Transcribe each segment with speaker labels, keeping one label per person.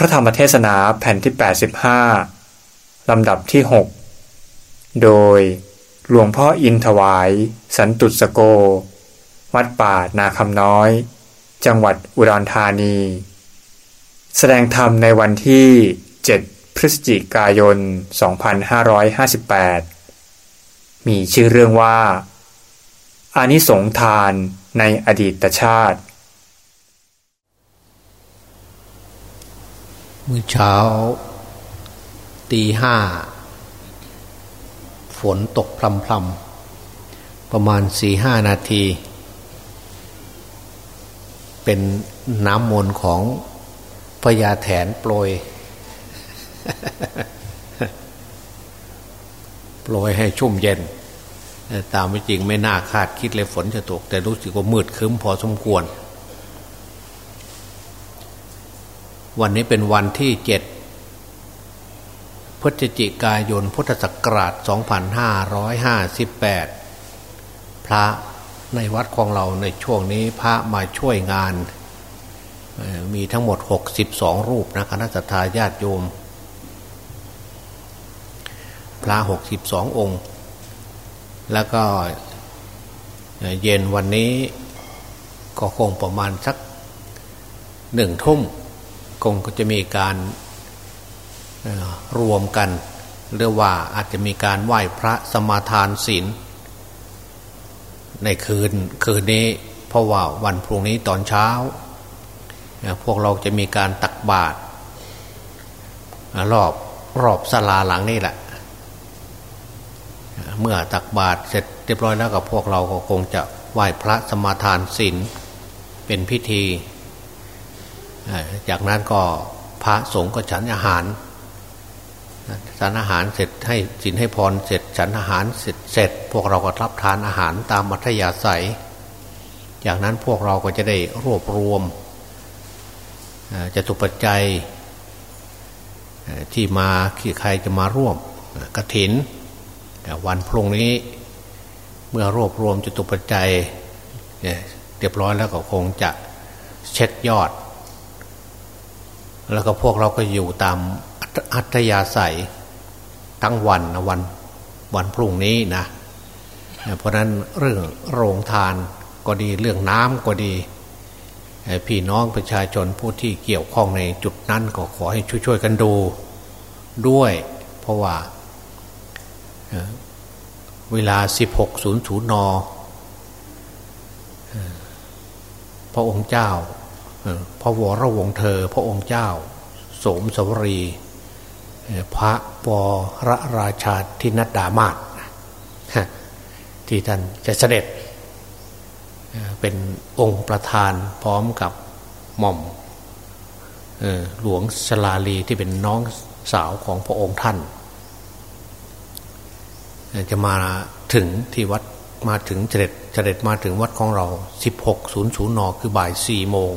Speaker 1: พระธรรมเทศนาแผ่นที่ 85 ลำดับที่ 6 โดยหลวงพ่ออินถวาย สันตุสโก วัดป่านาคำน้อย จังหวัดอุดรธานี แสดงธรรมในวันที่ 7 พฤศจิกายน 2558 มีชื่อเรื่องว่าอานิสงทานในอดีตชาติ
Speaker 2: มื่อเช้าตีห้า ฝนตกพลำๆ ประมาณสี่ห้านาที เป็นน้ำมนต์ของพญาแถนโปรย โปรยให้ชุ่มเย็น ตามไม่จริงไม่น่าคาดคิดเลยฝนจะตก แต่รู้สึกว่ามืดคึ้มพอสมควร วันนี้เป็นวันที่เจ็ดพฤศจิกายนพุทธศักราช 2558 พระในวัดของเราในช่วงนี้พระมาช่วยงาน มีทั้งหมด 62 รูปนะคณะสัตยาติโยม พระ 62 องค์ แล้วก็เย็นวันนี้ก็คงประมาณสักหนึ่งทุ่ม คงก็จะมีการรวมกันหรือว่าอาจจะมีการไหว้พระสมาทานศีลในคืนคืนนี้เพราะว่าวันพรุ่งนี้ตอนเช้า พวกเราจะมีการตักบาตรรอบรอบศาลาหลังนี่แหละ เมื่อตักบาตรเสร็จเรียบร้อยแล้วกับพวกเราก็คงจะไหว้พระสมาทานศีลเป็นพิธี จากนั้นก็พระสงฆ์ก็ฉันอาหารฉันอาหารเสร็จให้สินให้พรเสร็จฉันอาหารเสร็จเสร็จ พวกเราก็รับทานอาหารตามมัธยาศัย จากนั้นพวกเราก็จะได้รวบรวมจะตุปัจจัยที่มาใครจะมาร่วมกระถิน วันพรุ่งนี้เมื่อรวบรวมจตุปัจจัยเรียบร้อยแล้วก็คงจะเช็คยอด แล้วก็พวกเราก็อยู่ตามอัธยาศัยทั้งวันนะวันวันพรุ่งนี้นะ เพราะนั้นเรื่องโรงทานก็ดีเรื่องน้ำก็ดี พี่น้องประชาชนผู้ที่เกี่ยวข้องในจุดนั้นก็ขอให้ช่วยๆกันดูด้วย เพราะว่าเวลา 16.00นพระองค์เจ้า พระวรวงเธอ พระองค์เจ้า สมสวรี พระวรราชาทินัดดามาศที่ท่านจะเสด็จ เป็นองค์ประธานพร้อมกับหม่อมหลวงชลาลีที่เป็นน้องสาวของพระองค์ท่าน จะมาถึงที่วัดมาถึงเสด็จเสด็จมาถึงวัดของเรา 16.00นคือบ่าย4โมง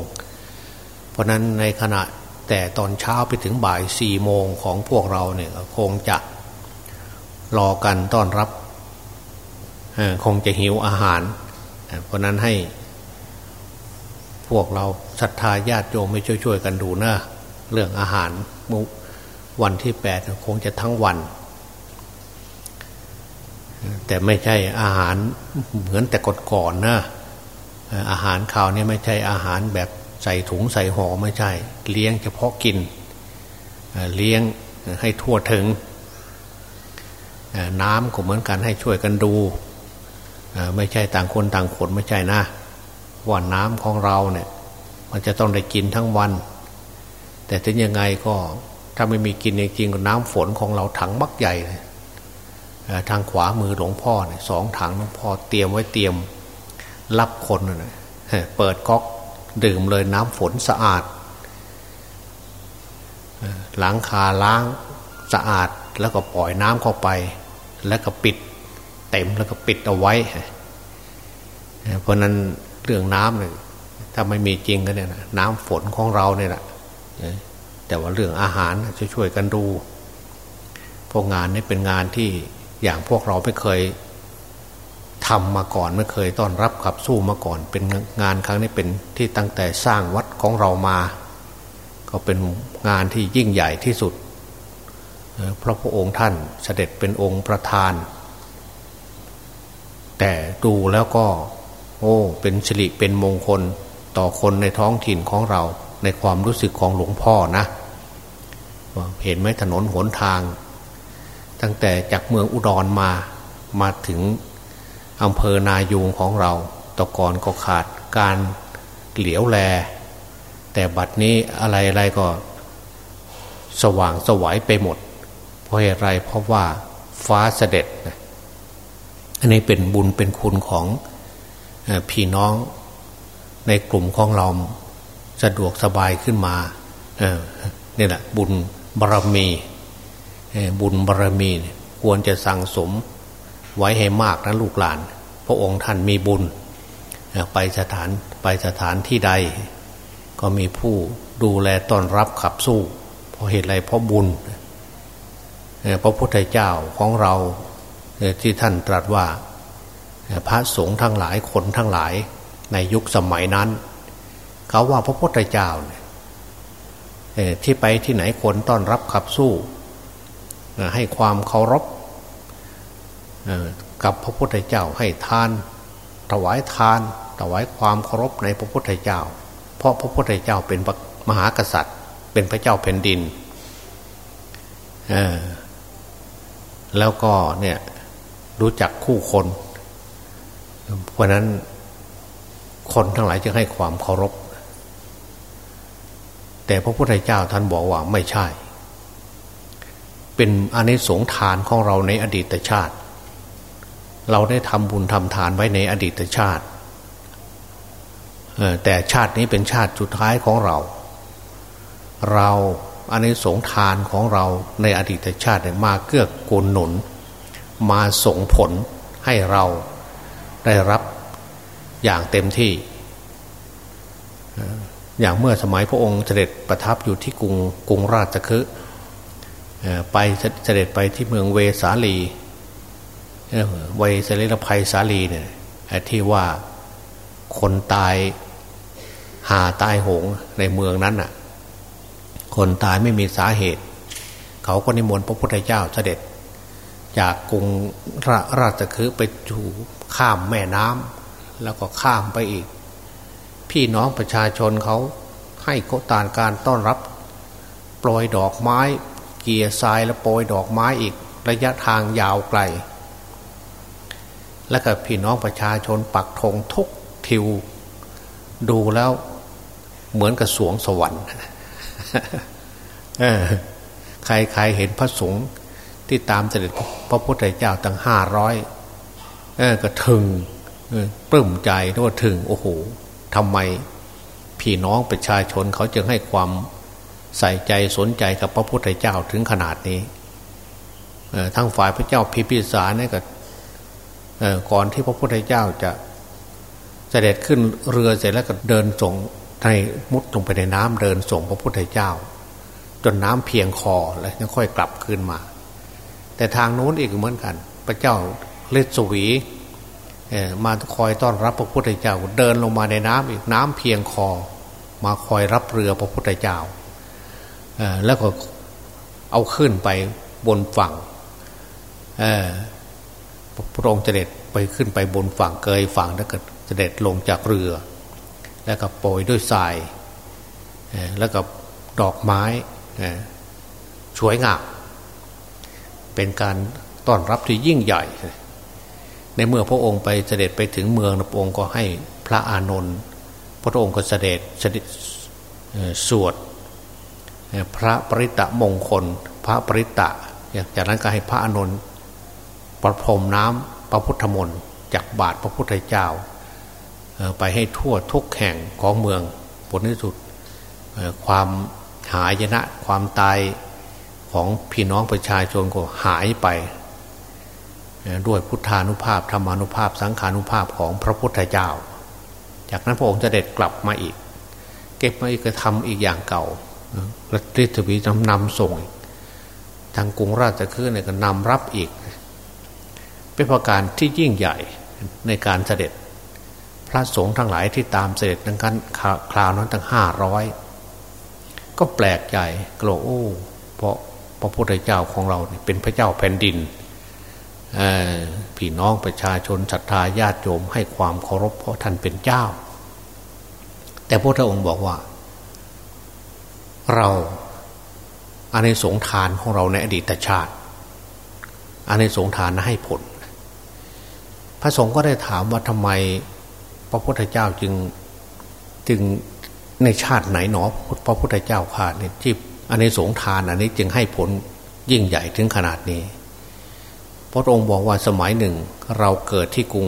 Speaker 2: เพราะนั้นในขณะแต่ตอนเช้าไปถึงบ่ายสี่โมงของพวกเราเนี่ยคงจะรอกันต้อนรับคงจะหิวอาหาร เพราะนั้นให้พวกเราศรัทธาญาติโยมไม่ช่วยๆกันดูนะเรื่องอาหารมุวันที่แปดคงจะทั้งวัน แต่ไม่ใช่อาหารเหมือนแต่ก่อนๆนนะอาหารข่าวนี้ไม่ใช่อาหารแบบ ใส่ถุงใส่ห่อไม่ใช่ เลี้ยงเฉพาะกิน เลี้ยงให้ทั่วถึง น้ำก็เหมือนกันให้ช่วยกันดู ไม่ใช่ต่างคนต่างขนไม่ใช่นะว่าน้ำของเราเนี่ย มันจะต้องได้กินทั้งวัน แต่ถึงยังไงก็ถ้าไม่มีกินจริงๆน้ำฝนของเราถังมักใหญ่ทางขวามือหลวงพ่อเนี่ยสองถังหลวงพ่อเตรียมไว้เตรียมรับคนเลยเปิดก๊อก ดื่มเลยน้ำฝนสะอาดล้างคาล้างสะอาดแล้วก็ปล่อยน้ำเข้าไป แล้วก็ปิดเต็มแล้วก็ปิดเอาไว้ เพราะนั้นเรื่องน้ำเนี่ยถ้าไม่มีจริงก็เนี่ยน้ำฝนของเราเนี่ยแหละแต่ว่าเรื่องอาหารช่วยกันดูพวกงานนี้เป็นงานที่อย่างพวกเราไม่เคย ทำมาก่อนไม่เคยต้อนรับขับสู้มาก่อน เป็นงานครั้งนี้เป็นที่ตั้งแต่สร้างวัดของเรามา ก็เป็นงานที่ยิ่งใหญ่ที่สุดเพราะพระองค์ท่านเสด็จเป็นองค์ประธาน แต่ดูแล้วก็ โอ้ เป็นสิริเป็นมงคลต่อคนในท้องถิ่นของเรา ในความรู้สึกของหลวงพ่อนะเห็นไหมถนนหนทาง ตั้งแต่จากเมืองอุดรมามาถึง อำเภอนายูงของเราตะกอนก็ขาดการเหลียวแล แต่บัดนี้อะไรอะไรก็ สว่างสวัยไปหมด เพราะอะไรเพราะว่าฟ้าเสด็จอันนี้เป็นบุญเป็นคุณของพี่น้องในกลุ่มของเราสะดวกสบายขึ้นมาเนี่แหละบุญบารมีบุญบารมี ควรจะสั่งสม ไว้ให้มากนะลูกหลาน พระองค์ท่านมีบุญ ไปสถานไปสถานที่ใด ก็มีผู้ดูแลต้อนรับขับสู้ เพราะเหตุไรเพราะบุญพระพุทธเจ้าของเราที่ท่านตรัสว่าพระสงฆ์ทั้งหลายคนทั้งหลายในยุคสมัยนั้น เขาว่าพระพุทธเจ้าที่ไปที่ไหนคนต้อนรับขับสู้ ให้ความเคารพ กับพระพุทธเจ้าให้ทาน ถวายทาน ถวายความเคารพในพระพุทธเจ้า เพราะพระพุทธเจ้าเป็นมหากษัตริย์ เป็นพระเจ้าแผ่นดินแล้วก็เนี่ยรู้จักคู่คน เพราะนั้นคนทั้งหลายจะให้ความเคารพ แต่พระพุทธเจ้าท่านบอกว่าไม่ใช่ เป็นอเนิสงส์ทานของเราในอดีตชาติ เราได้ทำบุญทำทานไว้ในอดีตชาติแต่ชาตินี้เป็นชาติสุดท้ายของเรา เราอันนี้สงทานของเราในอดีตชาติมาเกื้อกูลหนุน มาส่งผลให้เราได้รับอย่างเต็มที่ อย่างเมื่อสมัยพระองค์เสด็จประทับอยู่ที่กรุงกรุงราชคฤห์ไปเสด็จไปที่เมืองเวสาลี เวสาลีรภัยสาลีเนี่ยที่ว่าคนตายหาตายโหงในเมืองนั้นน่ะ คนตายไม่มีสาเหตุ เขาก็นิมนต์พระพุทธเจ้าเสด็จ จากกรุงราราชคฤห์ไปถูข้ามแม่น้ำแล้วก็ข้ามไปอีก พี่น้องประชาชนเขาให้โคตานการต้อนรับปล่อยดอกไม้ เกียร์ทรายแล้วปล่อยดอกไม้อีกระยะทางยาวไกล แล้วก็พี่น้องประชาชนปักธงทุกทิว ดูแล้วเหมือนกับสวงสวรรค์ใครใครเห็นพระสงฆ์ที่ตามเสด็จพระพุทธเจ้าตั้งห้าร้อยก็ถึงปลื้มใจว่าถึง โอ้โหทำไมพี่น้องประชาชนเขาจึงให้ความใส่ใจสนใจกับพระพุทธเจ้าถึงขนาดนี้ทั้งฝ่ายพระเจ้าพิพิสารเนี่ยก็ ก่อนที่พระพุทธเจ้าจะเสด็จขึ้นเรือเสร็จแล้วก็เดินส่งในมุดลงไปในน้ำเดินส่งพระพุทธเจ้า จนน้ำเพียงคอแล้วยังค่อยกลับคืนมา แต่ทางโน้นอีกเหมือนกัน พระเจ้าเลสวีมาคอยต้อนรับพระพุทธเจ้า เดินลงมาในน้ำอีกน้ำเพียงคอ มาคอยรับเรือพระพุทธเจ้าแล้วก็เอาขึ้นไปบนฝั่ง พระองค์เสด็จไปขึ้นไปบนฝั่งเกยฝั่งแล้วก็เสด็จลงจากเรือ แล้วก็โปรยด้วยทรายแล้วก็ดอกไม้สวยงามเป็นการต้อนรับที่ยิ่งใหญ่ ในเมื่อพระองค์ไปเสด็จไปถึงเมืองพระองค์ก็ให้พระอานนท์พระองค์ก็เสด็จเสด็จสวดพระปริตะมงคล พระปริตะจากนั้นก็ให้พระอานนท์ ประพรมน้ำพระพุทธมนต์จากบาทพระพุทธเจ้า ไปให้ทั่วทุกแห่งของเมืองผลที่สุดความหายนะความตายของพี่น้องประชาชนก็หายไป ด้วยพุทธานุภาพธรรมานุภาพสังขานุภาพของพระพุทธเจ้า จากนั้นพระองค์จะเด็ดกลับมาอีก เก็บมาอีกก็ทำอีกอย่างเก่าและฤทธิวีนำนำส่งทางกรุงราชคือเนี่ยก็นำรับอีก เป็นประการที่ยิ่งใหญ่ในการเสด็จ พระสงฆ์ทั้งหลายที่ตามเสด็จนั้นกันคราวนั้นตั้งห้าร้อยก็แปลกใจกลัวโอ้เพราะพระพุทธเจ้าของเราเป็นพระเจ้าแผ่นดินพี่น้องประชาชนศรัทธาญาติโยมให้ความเคารพเพราะท่านเป็นเจ้า แต่พระองค์บอกว่า เราอันในสงทานของเราในอดีตชาติอันในสงทานให้ผล พระสงฆ์ก็ได้ถามว่าทำไม พระพุทธเจ้าจึงจึงในชาติไหนหนอพระพุทธเจ้าขาดเนี่ยที่อันในสงทานอันนี้จึงให้ผลยิ่งใหญ่ถึงขนาดนี้ พระองค์บอกว่าสมัยหนึ่ง เราเกิดที่กรุง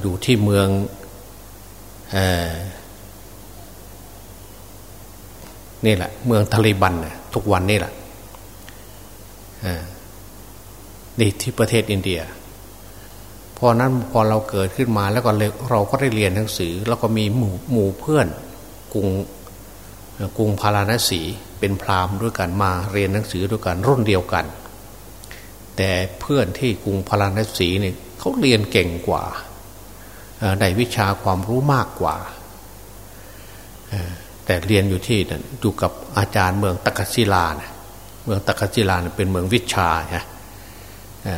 Speaker 2: อยู่ที่เมืองนี่แหละ เมืองทะเลบันทุกวันนี่แหละนี่ที่ประเทศอินเดีย พอนั้นพอเราเกิดขึ้นมาแล้วก็เราก็ได้เรียนหนังสือ แล้วก็มีหมู่หมู่เพื่อนกรุงกรุงพาราณสีเป็นพราหมณ์ด้วยกันมาเรียนหนังสือด้วยกันรุ่นเดียวกัน แต่เพื่อนที่กรุงพาราณสีเนี่ยเขาเรียนเก่งกว่าได้วิชาความรู้มากกว่าแต่เรียนอยู่ที่นั่นอยู่กับอาจารย์เมืองตักศิลานะเมืองตักศิลาเป็นเมืองวิชาใช่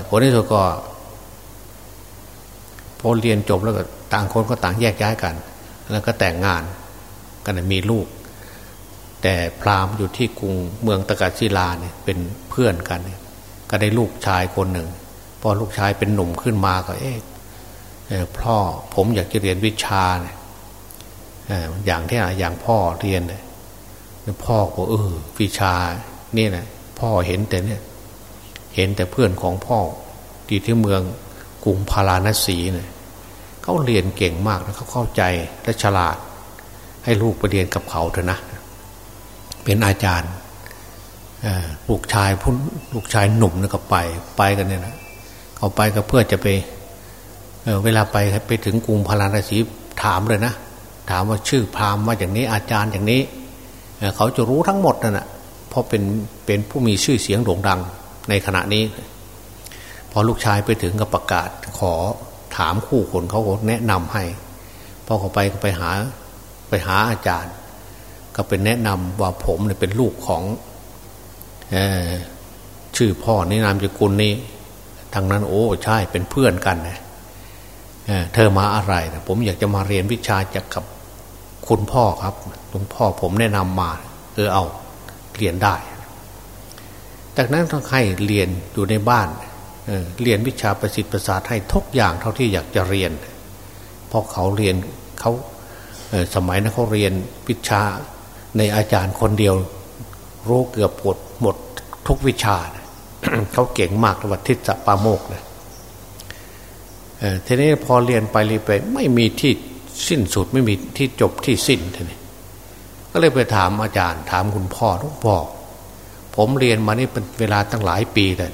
Speaker 2: ผลที่สุดก็ พอเรียนจบแล้วก็ต่างคนก็ต่างแยกย้ายกัน แล้วก็แต่งงานกันมีลูก แต่พราหมณ์อยู่ที่กรุงเมืองตะกาศิลาเนี่ยเป็นเพื่อนกัน ก็ได้ลูกชายคนหนึ่ง พอลูกชายเป็นหนุ่มขึ้นมาก็เอ๊ะพ่อผมอยากจะเรียนวิชาเนี่ยอย่างที่อย่างพ่อเรียนเนี่ยพ่อก็เออวิชาเนี่นะพ่อเห็นแต่เนี่ย เห็นแต่เพื่อนของพ่อที่ที่เมือง กรุงพาราณสีเนี่ยเขาเรียนเก่งมากนะเขาเข้าใจและฉลาด ให้ลูกไปเรียนกับเขาเถอะนะ เป็นอาจารย์ลูกชายพุ่นลูกชายหนุ่มนะก็ไปไปกันเนี่ยนะเขาไปก็เพื่อจะไปเเวลาไปไปถึงกรุงพาราณสีถามเลยนะถามว่าชื่อพราหมณ์ว่าอย่างนี้อาจารย์อย่างนี้เขาจะรู้ทั้งหมดนั่นแหะเพราะเป็นเป็นผู้มีชื่อเสียงโด่งดังในขณะนี้ พอลูกชายไปถึงก็ประกาศขอถามคู่คนเขาแนะนำให้พอเขาไปก็ไปหาไปหาอาจารย์ ก็เป็นแนะนำว่าผมเนี่ยเป็นลูกของอชื่อพ่อนี่นามสกุลนี้ทางนั้นโอ้ใช่เป็นเพื่อนกันนะเธอมาอะไรนะผมอยากจะมาเรียนวิชาจากกับคุณพ่อครับหลวงพ่อผมแนะนำมาเออเอาเรียนได้ จากนั้นต้องให้เรียนอยู่ในบ้าน เรียนวิชาประสิทธิ์ประสาทให้ทุกอย่างเท่าที่อยากจะเรียน เพราะเขาเรียนเขาสมัยนั้นเขาเรียนวิชาในอาจารย์คนเดียว รู้เกือบหมดหมดทุกวิชาเขาเก่งมากวัทิศปาโมกเลยทีนี้พอเรียนไปเรียนไปไม่มีที่สิ้นสุดไม่มีที่จบที่สิ้นทีนี้ก็เลยไปถามอาจารย์ ถามคุณพ่อทุกพ่อผมเรียนมานี่เป็นเวลาตั้งหลายปีเลย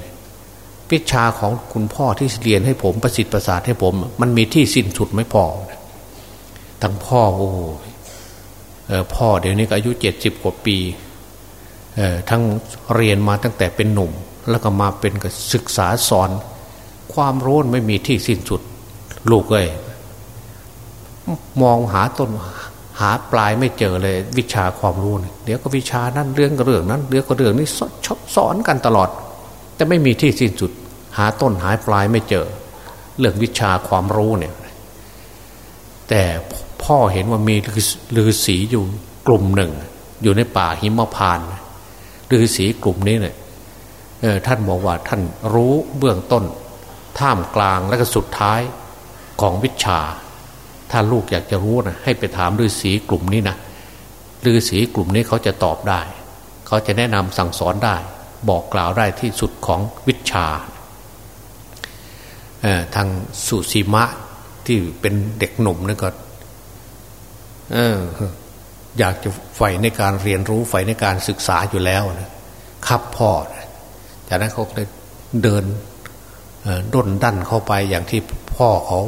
Speaker 2: วิชาของคุณพ่อที่เรียนให้ผมประสิทธิ์ประสาทให้ผม มันมีที่สิ้นสุดไม่พอทั้งพ่อโอ้พ่อเดี๋ยวนี้ก็อายุเจ็ดสิบกว่าปีทั้งเรียนมาตั้งแต่เป็นหนุ่ม แล้วก็มาเป็นกศึกษาสอน ความรู้ไม่มีที่สิ้นสุด ลูกเอ้ยมองหาต้นหาปลายไม่เจอเลยวิชาความรู้เดี๋ยวก็วิชานั้นเรื่องก็เรื่องนั้นเรื่องก็เรื่องนี้ชอบสอนกันตลอด แต่ไม่มีที่สิ้นสุด หาต้นหาปลายไม่เจอ เรื่องวิชาความรู้เนี่ย แต่พ่อเห็นว่ามีฤาษีอยู่กลุ่มหนึ่ง อยู่ในป่าหิมพานฤาษีกลุ่มนี้เนี่ยท่านบอกว่าท่านรู้เบื้องต้น ท่ามกลางและก็สุดท้ายของวิชา ถ้าลูกอยากจะรู้นะให้ไปถามฤาษีกลุ่มนี้นะฤาษีกลุ่มนี้เขาจะตอบได้ เขาจะแนะนำสั่งสอนได้ บอกกล่าวได้ที่สุดของวิชาทางสุสีมะที่เป็นเด็กหนุ่มนั่ก็อยากจะใฝ่ในการเรียนรู้ใฝ่ในการศึกษาอยู่แล้วนะครับพ่อจากนั้นเขาเลยเดินด้นดันเข้าไปอย่างที่พ่อเขา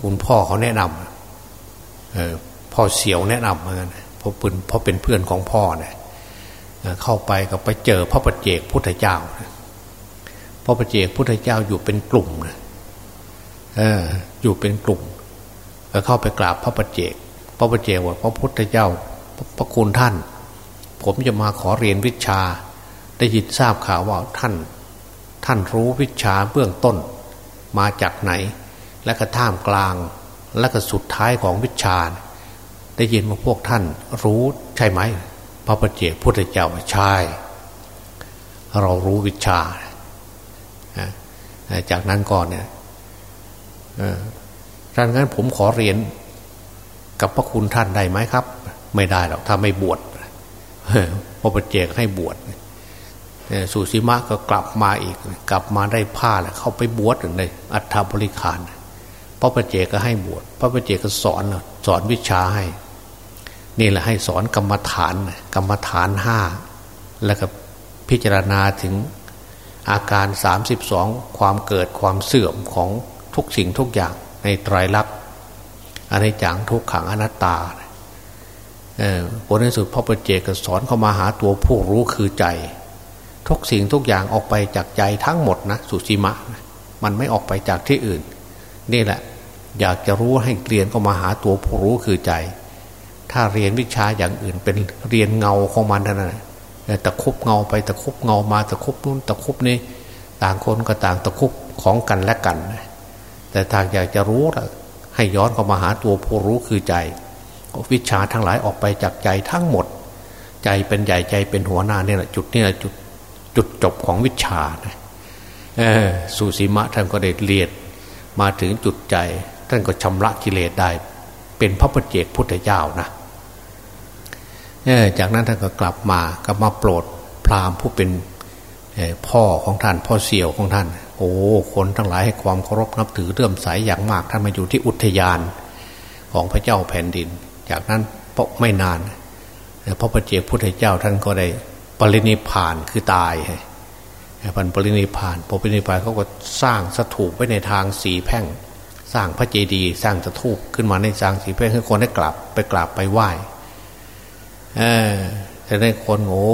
Speaker 2: คุณพ่อเขาแนะนำพ่อเสียวแนะนำเหมือนกันเพราะเป็นเพราะเป็นเพื่อนของพ่อเนี่ย เข้าไปก็ไปเจอพระปเจกพุทธเจ้าพระปเจกพุทธเจ้าอยู่เป็นกลุ่มนะอยู่เป็นกลุ่มก็เข้าไปกราบพระปเจก พระปเจกว่าพระพุทธเจ้าพระคุณท่าน ผมจะมาขอเรียนวิชา ได้ยินทราบข่าวว่าท่าน ท่านรู้วิชาเบื้องต้น มาจากไหน และก็ท่ามกลาง และก็สุดท้ายของวิชา ได้ยินว่าพวกท่านรู้ใช่ไหม พระปฏิเจกพุทธเจ้าใช่เรารู้วิชา จากนั้นก่อนเนี่ยดังนั้นผมขอเรียนกับพระคุณท่านได้ไหมครับ ไม่ได้หรอกถ้าไม่บวชพระปเจกให้บวชสุสีมะก็กลับมาอีก กลับมาได้ผ้าแล้วเข้าไปบวชในอัฐบริขารพระปเจกก็ให้บวชพระปเจกก็สอนสอนวิชาให้ นี่แหละให้สอนกรรมฐาน กรรมฐานห้าแล้วก็พิจารณาถึงอาการสามสิบสองความเกิดความเสื่อมของทุกสิ่งทุกอย่างในไตรลักษณ์อันในจังทุกขังอนัตตาผลในสุดพระปเจกสอนเข้ามาหาตัวผู้รู้คือใจ ทุกสิ่งทุกอย่างออกไปจากใจทั้งหมดนะสุสีมะ มันไม่ออกไปจากที่อื่น นี่แหละ อยากจะรู้ให้เรียนเข้ามาหาตัวผู้รู้คือใจ ถ้าเรียนวิชาอย่างอื่นเป็นเรียนเงาของมันเท่านั้นตะคุบเงาไปตะคุบเงามาตะคุบนู้นตะคุบนี้ต่างคนก็ต่างตะคุบของกันและกัน แต่ถ้าอยากจะรู้ให้ย้อนเข้ามาหาตัวผู้รู้คือใจ วิชาทั้งหลายออกไปจากใจทั้งหมด ใจเป็นใหญ่ใจเป็นหัวหน้าเนี่ยแหละจุดเนี่แหละจุดจุดจบของวิชานะสุสีมะท่านก็ได้เรียนมาถึงจุดใจ ท่านก็ชำระกิเลสได้ เป็นพระปฏิเจกพุทธเจ้านะ จากนั้นท่านก็กลับมาก็มาโปรดพราหมณ์ผู้เป็นพ่อของท่านพ่อเสี่ยวของท่าน โอ้คนทั้งหลายให้ความเคารพนับถือเรื่มใสอย่างมากท่านมาอยู่ที่อุทยานของพระเจ้าแผ่นดิน จากนั้นไม่นาน พระปฏิเจกพุทธเจ้าท่านก็ได้ปรินิพานคือตายพันปรินิพานพอปรินิพานเขาก็สร้างสถูปไว้ในทางสีแพ่ง สร้างพระเจดีย์สร้างสถูปขึ้นมาในทางสีแพ่งให้คนได้กลับไปกราบไปไหว้ เออแต่ในคนโง่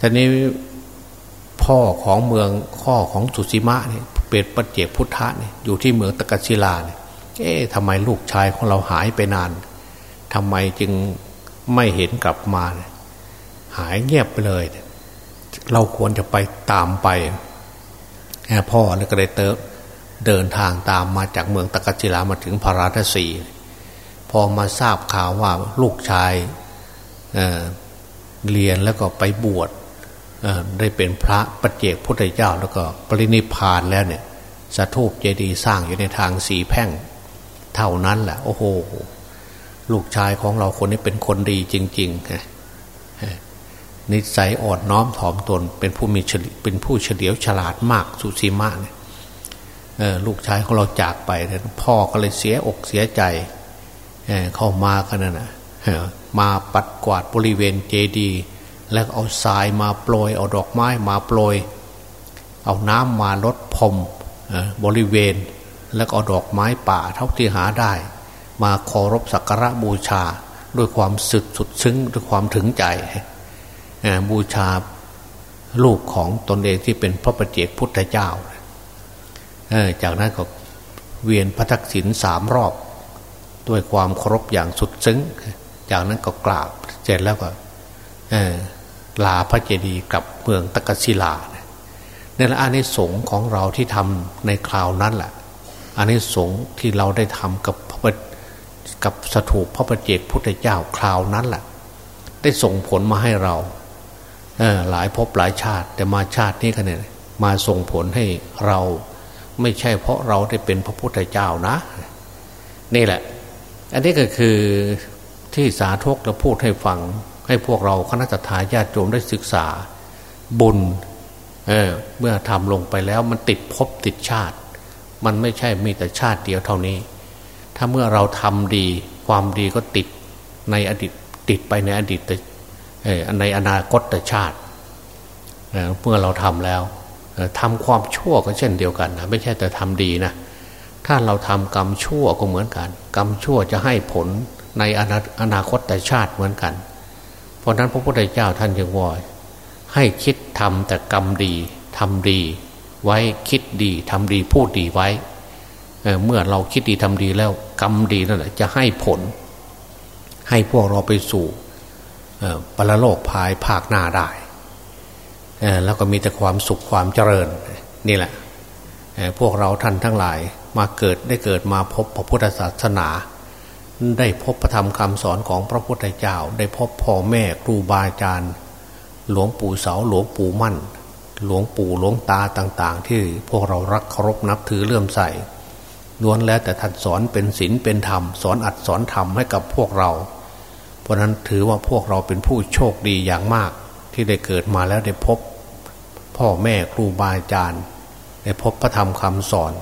Speaker 2: ทีนี้พ่อของเมืองข้อของสุสีมะเนี่ยเป็นปัจเจกพุทธะเนี่ยอยู่ที่เมืองตะกัศิลาเนี่ยเอ๊ะทำไมลูกชายของเราหายไปนานทำไมจึงไม่เห็นกลับมา หายเงียบไปเลย เราควรจะไปตามไปพ่อแล้วก็ได้เติเดินทางตามมาจากเมืองตะกัศิลามาถึงพาราณสีพอมาทราบข่าวว่าลูกชาย เรียนแล้วก็ไปบวชได้เป็นพระปัจเจกพุทธเจ้าแล้วก็ปรินิพานแล้วเนี่ยสถูปเจดีย์สร้างอยู่ในทางสีแพ่ง เท่านั้นแหละโอ้โห ลูกชายของเราคนนี้เป็นคนดีจริงๆนิสัยอ่อนน้อมถ่อมตน เป็นผู้มีเป็นผู้เฉลียวฉลาดมากสุสีมาเนี่ยลูกชายของเราจากไปพ่อก็เลยเสียอกเสียใจเข้ามากันนะ มาปัดกวาดบริเวณเจดีย์แล้วเอาทรายมาโปรยเอาดอกไม้มาโปรย เอาน้ำมาลดพรมบริเวณ แล้วเอาดอกไม้ป่าเท่าที่หาได้ มาเคารพสักการะบูชาด้วยความสุดสุดซึ้งด้วยความถึงใจบูชาลูกของตนเองที่เป็นพระประเจกพุทธเจ้าจากนั้นก็เวียนพระทักษิณสามรอบ ด้วยความเคารพอย่างสุดซึ้ง จากนั้นก็กราบเสร็จแล้วก็ลาพระเจดีย์กับเมืองตะกศิลาเนี่ยแหละอันนี้สงของเราที่ทำในคราวนั้นแหละอันนี้สงที่เราได้ทำกับพระกับสถูปพระประเจกพุทธเจ้าคราวนั้นแหละได้ส่งผลมาให้เราหลายภพหลายชาติ แต่มาชาตินี้กันเนี่ยมาส่งผลให้เราไม่ใช่เพราะเราได้เป็นพระพุทธเจ้านะ นี่แหละ อันนี้ก็คือ ที่สาธกเราพูดให้ฟัง ให้พวกเราคณะทาญาติโยมได้ศึกษา บุญเเมื่อทำลงไปแล้วมันติดภพติดชาติ มันไม่ใช่มีแต่ชาติเดียวเท่านี้ ถ้าเมื่อเราทำดีความดีก็ติดในอดีตติดไปในอดีตในอนาคตชาติเมื่อเราทำแล้วทำความชั่วก็เช่นเดียวกันนะไม่ใช่แต่ทำดีนะถ้าเราทำกรรมชั่วก็เหมือนกัน กรรมชั่วจะให้ผล ในอนาคตแต่ชาติเหมือนกัน เพราะนั้นพระพุทธเจ้าท่านยังวอยให้คิดทำแต่กรรมดีทำดี ไว้คิดดีทำดีพูดดีไว้เเมื่อเราคิดดีทำดีแล้วกรรมดีนั่นแหละจะให้ผล ให้พวกเราไปสู่ปรโลกภายภาคหน้าได้แล้วก็มีแต่ความสุขความเจริญนี่แหละพวกเราท่านทั้งหลายมาเกิดได้เกิดมาพบพระพุทธศาสนา ได้พบพระธรรมคำสอนของพระพุทธเจ้า ได้พบพ่อแม่ครูบาอาจารย์ หลวงปู่เสาหลวงปู่มั่น หลวงปู่หลวงตาต่าง ๆ ที่พวกเรารักเคารพนับถือเลื่อมใสล้วนแล้วแต่ท่านสอนเป็นศีลเป็นธรรม สอนอัดสอนธรรมให้กับพวกเรา เพราะนั้นถือว่าพวกเราเป็นผู้โชคดีอย่างมาก ที่ได้เกิดมาแล้วได้พบ พ่อแม่ครูบาอาจารย์ ได้พบพระธรรมคำสอน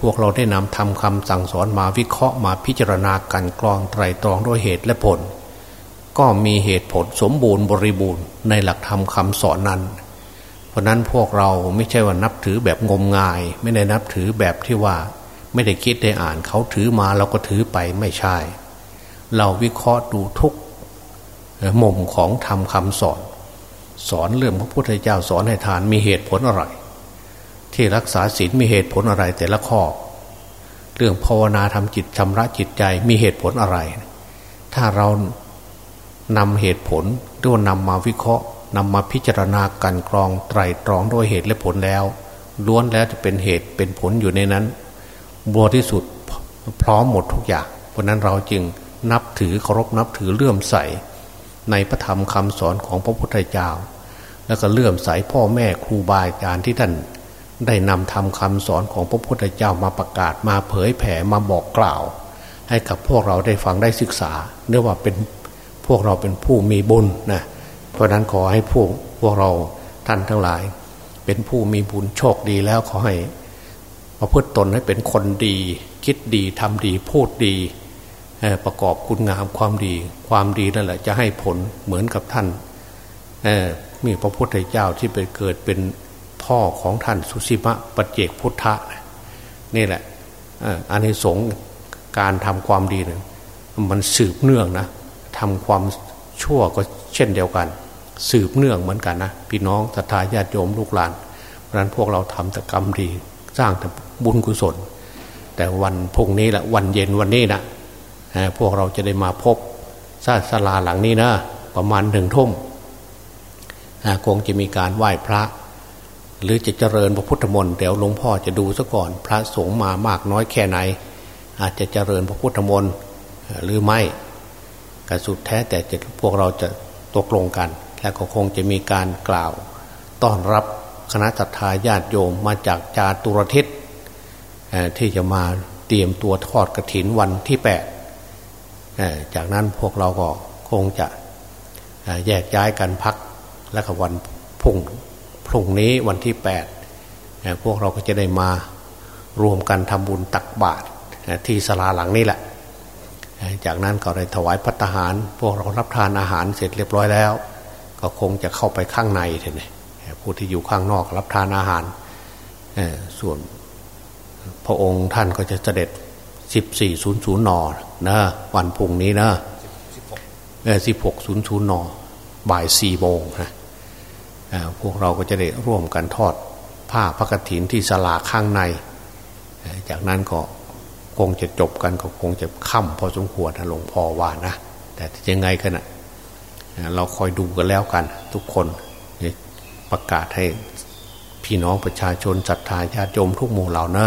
Speaker 2: พวกเราได้นำทำคำสั่งสอนมาวิเคราะห์มาพิจารณากันกรองไตรตรองด้วยเหตุและผล ก็มีเหตุผลสมบูรณ์บริบูรณ์ในหลักธรรมคำสอนนั้น เพราะนั้นพวกเราไม่ใช่ว่านับถือแบบงมงาย ไม่ได้นับถือแบบที่ว่า ไม่ได้คิดได้อ่านเขาถือมาเราก็ถือไปไม่ใช่ เราวิเคราะห์ดูทุกมุมของธรรมคำสอน สอนเรื่องพระพุทธเจ้าสอนให้ทานมีเหตุผลอะไร ที่รักษาศีลมีเหตุผลอะไรแต่ละข้อ เรื่องภาวนาทำจิตชำระจิตใจมีเหตุผลอะไร ถ้าเรานำเหตุผลด้วยนำมาวิเคราะห์นำมาพิจารณากันกรองไตรตรองด้วยเหตุและผลแล้วล้วนแล้วจะเป็นเหตุเป็นผลอยู่ในนั้นบัวที่สุดพร้อมหมดทุกอย่าง เพราะนั้นเราจึงนับถือเคารพนับถือเลื่อมใส ในพระธรรมคำสอนของพระพุทธเจ้า แล้วก็เลื่อมใสพ่อแม่ครูบาอาจารย์ที่ท่าน ได้นำทำคำสอนของพระพุทธเจ้ามาประกาศมาเผยแผ่มาบอกกล่าว ให้กับพวกเราได้ฟังได้ศึกษาเนื่อว่าเป็นพวกเราเป็นผู้มีบุญนะเพราะนั้นขอให้พวกพวกเราท่านทั้งหลาย เป็นผู้มีบุญโชคดีแล้วขอให้ประพฤติตนให้เป็นคนดี คิดดีทำดีพูดดีประกอบคุณงามความดี ความดีนั่นแหละจะให้ผลเหมือนกับท่านมีพระพุทธเจ้าที่ไปเกิดเป็น พ่อของท่านสุสิมะปัจเจกพุทธะนี่แหละอันในสงการทำความดีเนี่ยมันสืบเนื่องนะทำความชั่วก็เช่นเดียวกัน สืบเนื่องเหมือนกันนะพี่น้องศรัทธาญาติโยมลูกหลาน เพราะนั้นพวกเราทำแต่กรรมดี สร้างแต่บุญกุศล แต่วันพุ่งนี้แหละวันเย็นวันนี้นะพวกเราจะได้มาพบซาสลาหลังนี้นะ ประมาณหนึ่งทุ่มคงจะมีการไหว้พระ หรือจะเจริญพระพุทธมนต์เดี๋ยวหลวงพ่อจะดูซะก่อน พระสงฆ์มามากน้อยแค่ไหน อาจจะเจริญพระพุทธมนต์หรือไม่ก็สุดแท้แต่จะพวกเราจะตกลงกัน และก็คงจะมีการกล่าวต้อนรับคณะจัตยาญาติโยมมาจากจาตุรทิศที่จะมาเตรียมตัวทอดกระถินวันที่แปดจากนั้นพวกเราก็คงจะแยกย้ายกันพักและก็วันพุ่ง รุ่งนี้วันที่แปดพวกเราก็จะได้มารวมกันทำบุญตักบาตรที่สลาหลังนี้แหละ จากนั้นก็ได้ถวายพัตหาร พวกเรารับทานอาหารเสร็จเรียบร้อยแล้ว ก็คงจะเข้าไปข้างในเถอะผู้ที่อยู่ข้างนอกรับทานอาหาร ส่วนพระองค์ท่านก็จะเสด็จ 1400 น นะวันพุ่งนี้นะ1600 น บ่าย4โมงนะ พวกเราก็จะได้ร่วมกันทอดผ้าพระกฐินที่สลาข้างใน จากนั้นก็คงจะจบกันก็คงจะค่ำพอสมควรหลวงพ่อว่านะ แต่ยังไงกันนะเราคอยดูกันแล้วกัน ทุกคนประกาศให้พี่น้องประชาชนศรัทธาญาติโยมทุกหมู่เหล่านะ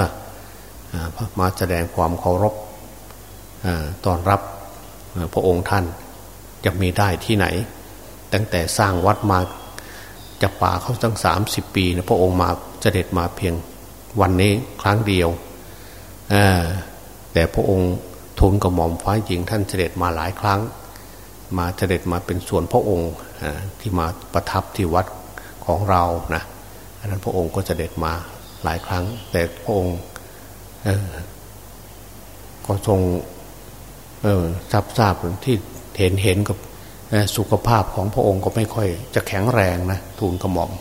Speaker 2: มาแสดงความเคารพต้อนรับพระองค์ท่านจะมีได้ที่ไหน ตั้งแต่สร้างวัดมา จากป่าเขาตั้งสามสิบปีนะพระองค์มาเสด็จมาเพียงวันนี้ครั้งเดียวแต่พระองค์ทูลกระหม่อมฟ้าหญิงท่านเสด็จมาหลายครั้ง มาเสด็จมาเป็นส่วนพระองค์ที่มาประทับที่วัดของเรานะอันนั้นพระองค์ก็เสด็จมาหลายครั้ง แต่พระองค์ก็ทรงทราบทราบที่เห็นเห็นกับ สุขภาพของพระองค์ก็ไม่ค่อย จะแข็งแรงนะทูลกระหม่อม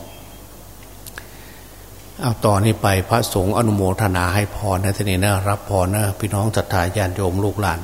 Speaker 2: เอาต่อนนี้ไปพระสงฆ์อนุโมทนาให้พรนะทีนี้นะรับพรนะพี่น้องศรัทธาญาติโยมลูกหลาน